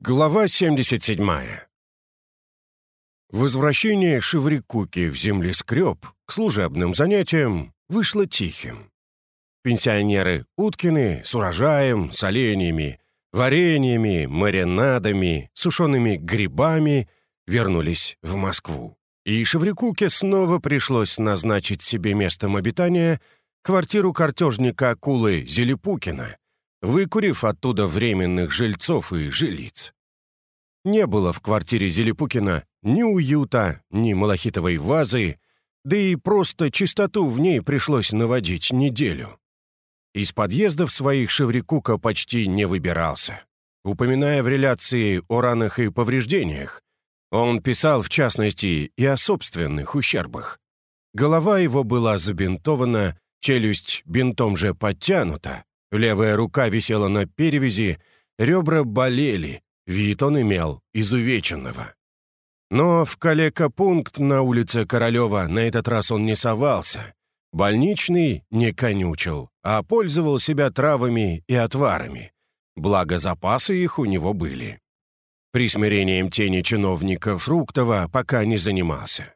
Глава 77. Возвращение Шеврикуки в землескреб к служебным занятиям вышло тихим. Пенсионеры Уткины с урожаем, с оленями, вареньями, маринадами, сушеными грибами вернулись в Москву. И Шеврикуке снова пришлось назначить себе местом обитания квартиру картежника Акулы Зелепукина — выкурив оттуда временных жильцов и жилиц. Не было в квартире Зелепукина ни уюта, ни малахитовой вазы, да и просто чистоту в ней пришлось наводить неделю. Из подъездов своих Шеврикука почти не выбирался. Упоминая в реляции о ранах и повреждениях, он писал, в частности, и о собственных ущербах. Голова его была забинтована, челюсть бинтом же подтянута, Левая рука висела на перевязи, ребра болели, вид он имел изувеченного. Но в калека-пункт на улице Королева на этот раз он не совался. Больничный не конючил, а пользовал себя травами и отварами. Благо запасы их у него были. Присмирением тени чиновника Фруктова пока не занимался.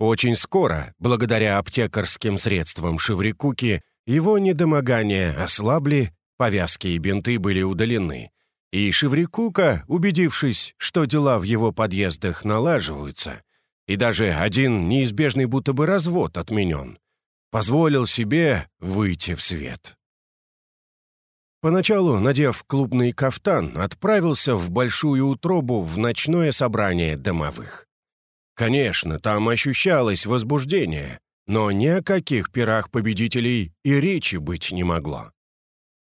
Очень скоро, благодаря аптекарским средствам Шеврикуки, его недомогания ослабли, повязки и бинты были удалены, и Шеврикука, убедившись, что дела в его подъездах налаживаются, и даже один неизбежный будто бы развод отменен, позволил себе выйти в свет. Поначалу, надев клубный кафтан, отправился в большую утробу в ночное собрание домовых. Конечно, там ощущалось возбуждение, но ни о каких пирах победителей и речи быть не могло.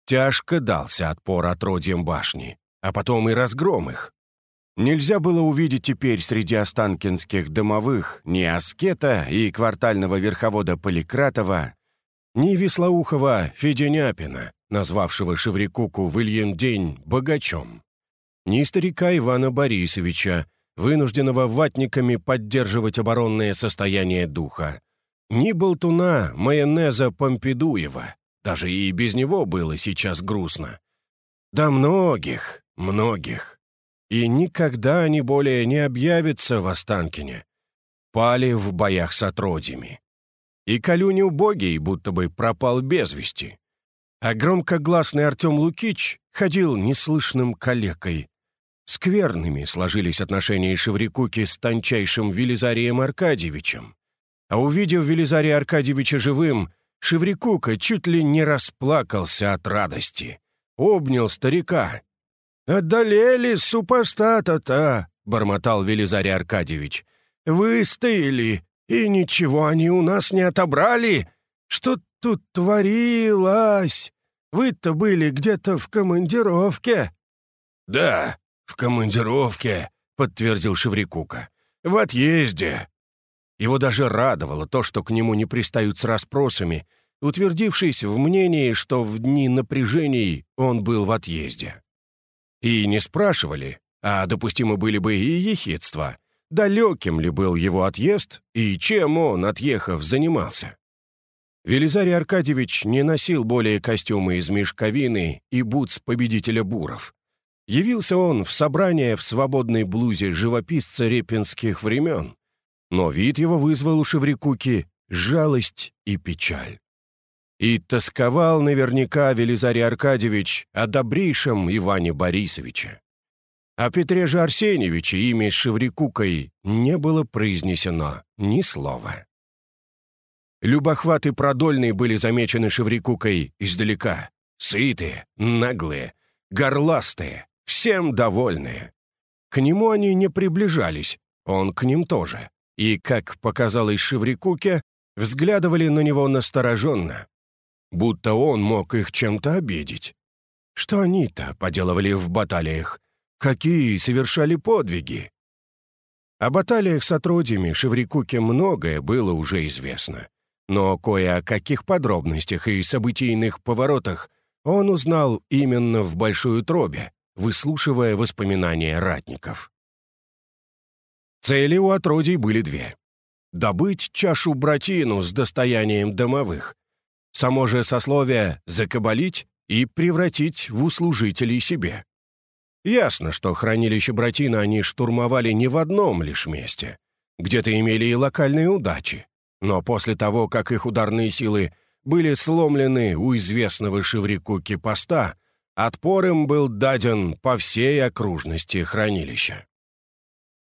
Тяжко дался отпор отродьям башни, а потом и разгром их. Нельзя было увидеть теперь среди останкинских домовых ни Аскета и квартального верховода Поликратова, ни Веслоухова Феденяпина, назвавшего Шеврикуку в Ильин день богачом, ни старика Ивана Борисовича, вынужденного ватниками поддерживать оборонное состояние духа, ни болтуна майонеза Помпидуева. Даже и без него было сейчас грустно. Да многих, многих. И никогда они более не объявятся в Останкине. Пали в боях с отродьями. И Калюня убогий будто бы пропал без вести. А громкогласный Артем Лукич ходил неслышным калекой. Скверными сложились отношения Шеврикуки с тончайшим Велизарием Аркадьевичем. А увидев Велизария Аркадьевича живым, Шеврикука чуть ли не расплакался от радости. Обнял старика. «Одолели супостата-то!» — бормотал Велизарий Аркадьевич. «Выстояли, и ничего они у нас не отобрали! Что тут творилось? Вы-то были где-то в командировке?» «Да, в командировке», — подтвердил Шеврикука. «В отъезде. Его даже радовало то, что к нему не пристают с расспросами, утвердившись в мнении, что в дни напряжений он был в отъезде. И не спрашивали, а допустимы были бы и ехидства, далеким ли был его отъезд и чем он, отъехав, занимался. Велизарий Аркадьевич не носил более костюмы из мешковины и бутс победителя буров. Явился он в собрание в свободной блузе живописца репинских времен, но вид его вызвал у Шеврикуки жалость и печаль. И тосковал наверняка Велизарий Аркадьевич о добрейшем Иване Борисовиче. О Петре же Арсеньевиче имя с Шеврикукой не было произнесено ни слова. Любохваты продольные были замечены Шеврикукой издалека. Сытые, наглые, горластые, всем довольные. К нему они не приближались, он к ним тоже и, как показалось Шеврикуке, взглядывали на него настороженно, будто он мог их чем-то обидеть. Что они-то поделывали в баталиях? Какие совершали подвиги? О баталиях с отродьями Шеврикуке многое было уже известно. Но кое о каких подробностях и событийных поворотах он узнал именно в Большой Утробе, выслушивая воспоминания ратников. Цели у отродий были две. Добыть чашу-братину с достоянием домовых. Само же сословие закабалить и превратить в услужителей себе. Ясно, что хранилище Братина они штурмовали не в одном лишь месте. Где-то имели и локальные удачи. Но после того, как их ударные силы были сломлены у известного Шеврикуки поста, отпор им был даден по всей окружности хранилища.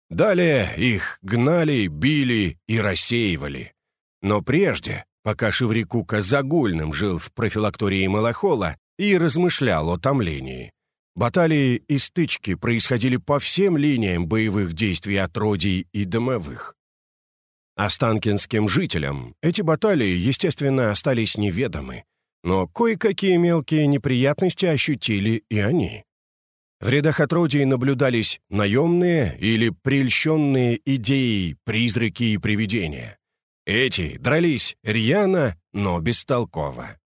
Далее их гнали, били и рассеивали. Но прежде, пока Шеврикука Загульным жил в профилактории Малахола и размышлял о томлении, баталии и стычки происходили по всем линиям боевых действий отродий и домовых. Останкинским жителям эти баталии, естественно, остались неведомы, но кое-какие мелкие неприятности ощутили и они. В рядах отродий наблюдались наемные или прельщенные идеей призраки и привидения. Эти дрались рьяно, но бестолково.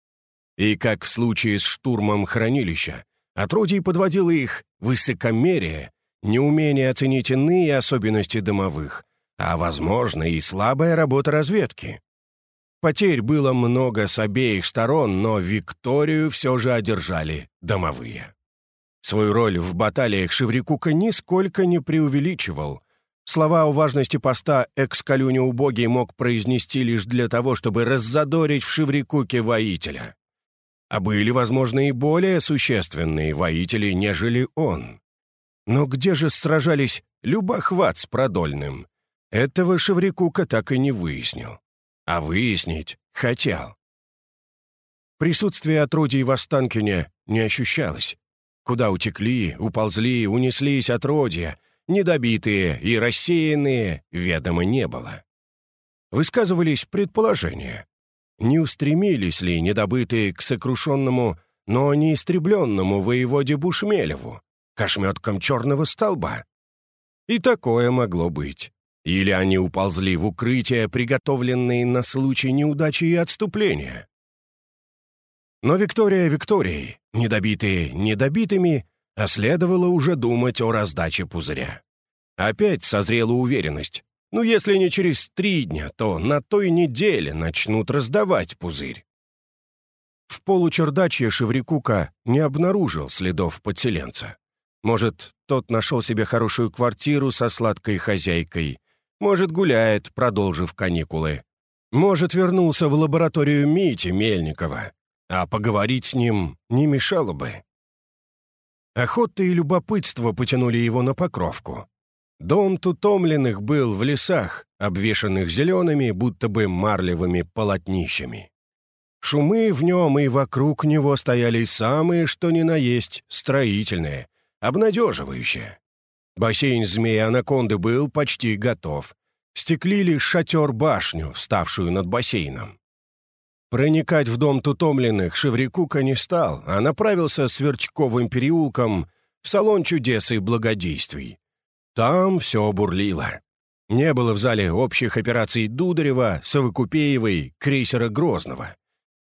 И как в случае с штурмом хранилища, отродий подводило их высокомерие, неумение оценить иные особенности домовых, а, возможно, и слабая работа разведки. Потерь было много с обеих сторон, но Викторию все же одержали домовые. Свою роль в баталиях Шеврикука нисколько не преувеличивал. Слова о важности поста экс-калюня убогий мог произнести лишь для того, чтобы раззадорить в Шеврикуке воителя. А были, возможно, и более существенные воители, нежели он. Но где же сражались Любохват с Продольным? Этого Шеврикука так и не выяснил. А выяснить хотел. Присутствие отродий в Останкине не ощущалось. Куда утекли, уползли, унеслись отродья, недобитые и рассеянные, ведомо не было. Высказывались предположения. Не устремились ли недобытые к сокрушенному, но не истребленному воеводе Бушмелеву, кошметкам черного столба? И такое могло быть. Или они уползли в укрытия, приготовленные на случай неудачи и отступления. Но Виктория Викторией, недобитые недобитыми, а следовало уже думать о раздаче пузыря. Опять созрела уверенность. Ну, если не через три дня, то на той неделе начнут раздавать пузырь. В получердачье Шеврикука не обнаружил следов подселенца. Может, тот нашел себе хорошую квартиру со сладкой хозяйкой, может, гуляет, продолжив каникулы. Может, вернулся в лабораторию Мити Мельникова. А поговорить с ним не мешало бы. Охота и любопытство потянули его на покровку. Дом Тутомленных был в лесах, обвешанных зелеными, будто бы марлевыми полотнищами. Шумы в нем и вокруг него стояли самые, что ни на есть, строительные, обнадеживающие. Бассейн змеи-анаконды был почти готов. Стеклили шатер-башню, вставшую над бассейном. Проникать в дом тутомленных Шеврикука не стал, а направился Сверчковым переулком в салон чудес и благодействий. Там все бурлило. Не было в зале общих операций Дударева, Совокупеевой, крейсера Грозного.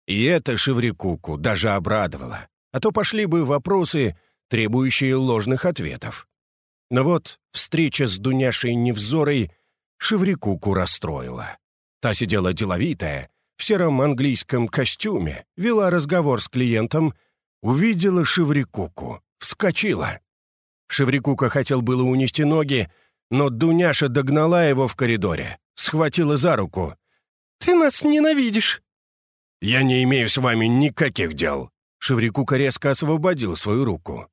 И это Шеврикуку даже обрадовало. А то пошли бы вопросы, требующие ложных ответов. Но вот встреча с Дуняшей Невзорой Шеврикуку расстроила. Та сидела деловитая, в сером английском костюме, вела разговор с клиентом, увидела Шеврикуку, вскочила. Шеврикука хотел было унести ноги, но Дуняша догнала его в коридоре, схватила за руку. «Ты нас ненавидишь!» «Я не имею с вами никаких дел!» Шеврикука резко освободил свою руку.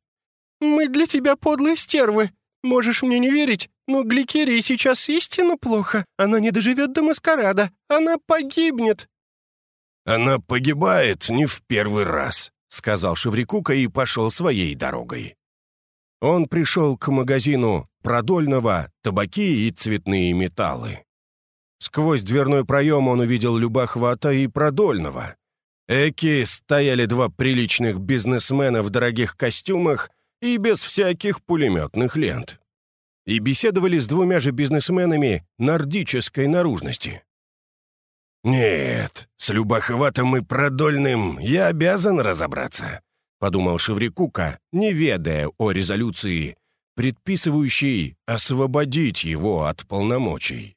«Мы для тебя подлые стервы!» Можешь мне не верить, но Гликерии сейчас истинно плохо. Она не доживет до маскарада. Она погибнет». «Она погибает не в первый раз», — сказал Шеврикука и пошел своей дорогой. Он пришел к магазину продольного, табаки и цветные металлы. Сквозь дверной проем он увидел Любахвата и продольного. Эки стояли два приличных бизнесмена в дорогих костюмах и без всяких пулеметных лент. И беседовали с двумя же бизнесменами нордической наружности. «Нет, с Любахватом и Продольным я обязан разобраться», — подумал Шеврикука, не ведая о резолюции, предписывающей освободить его от полномочий.